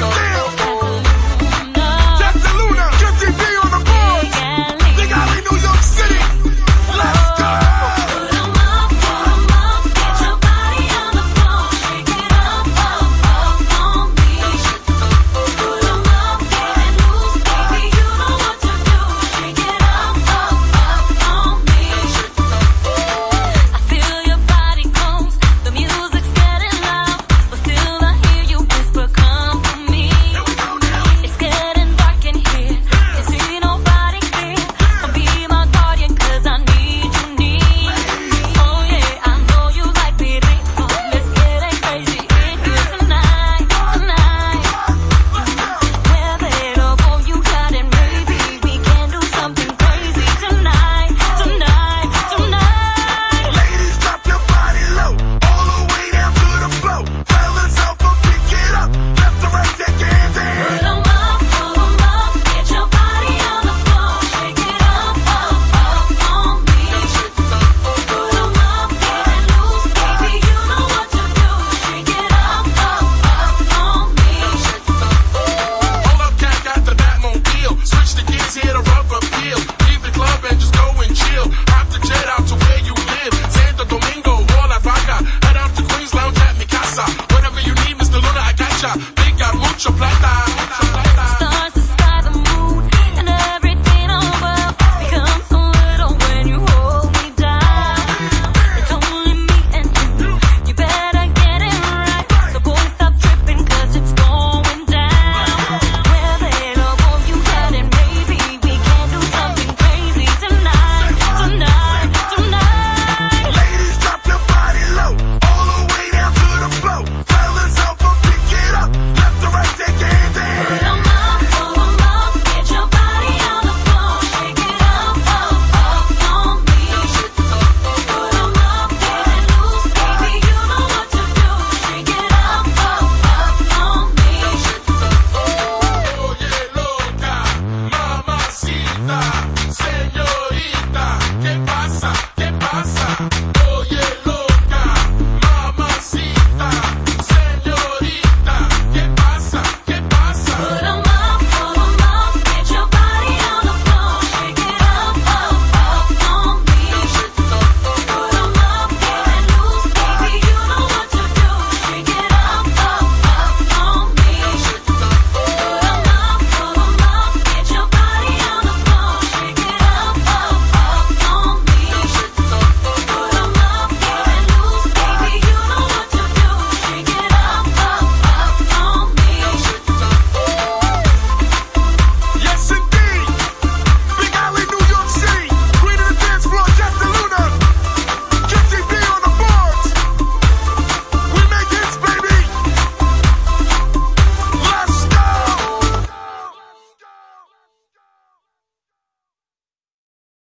Don't Sou planta,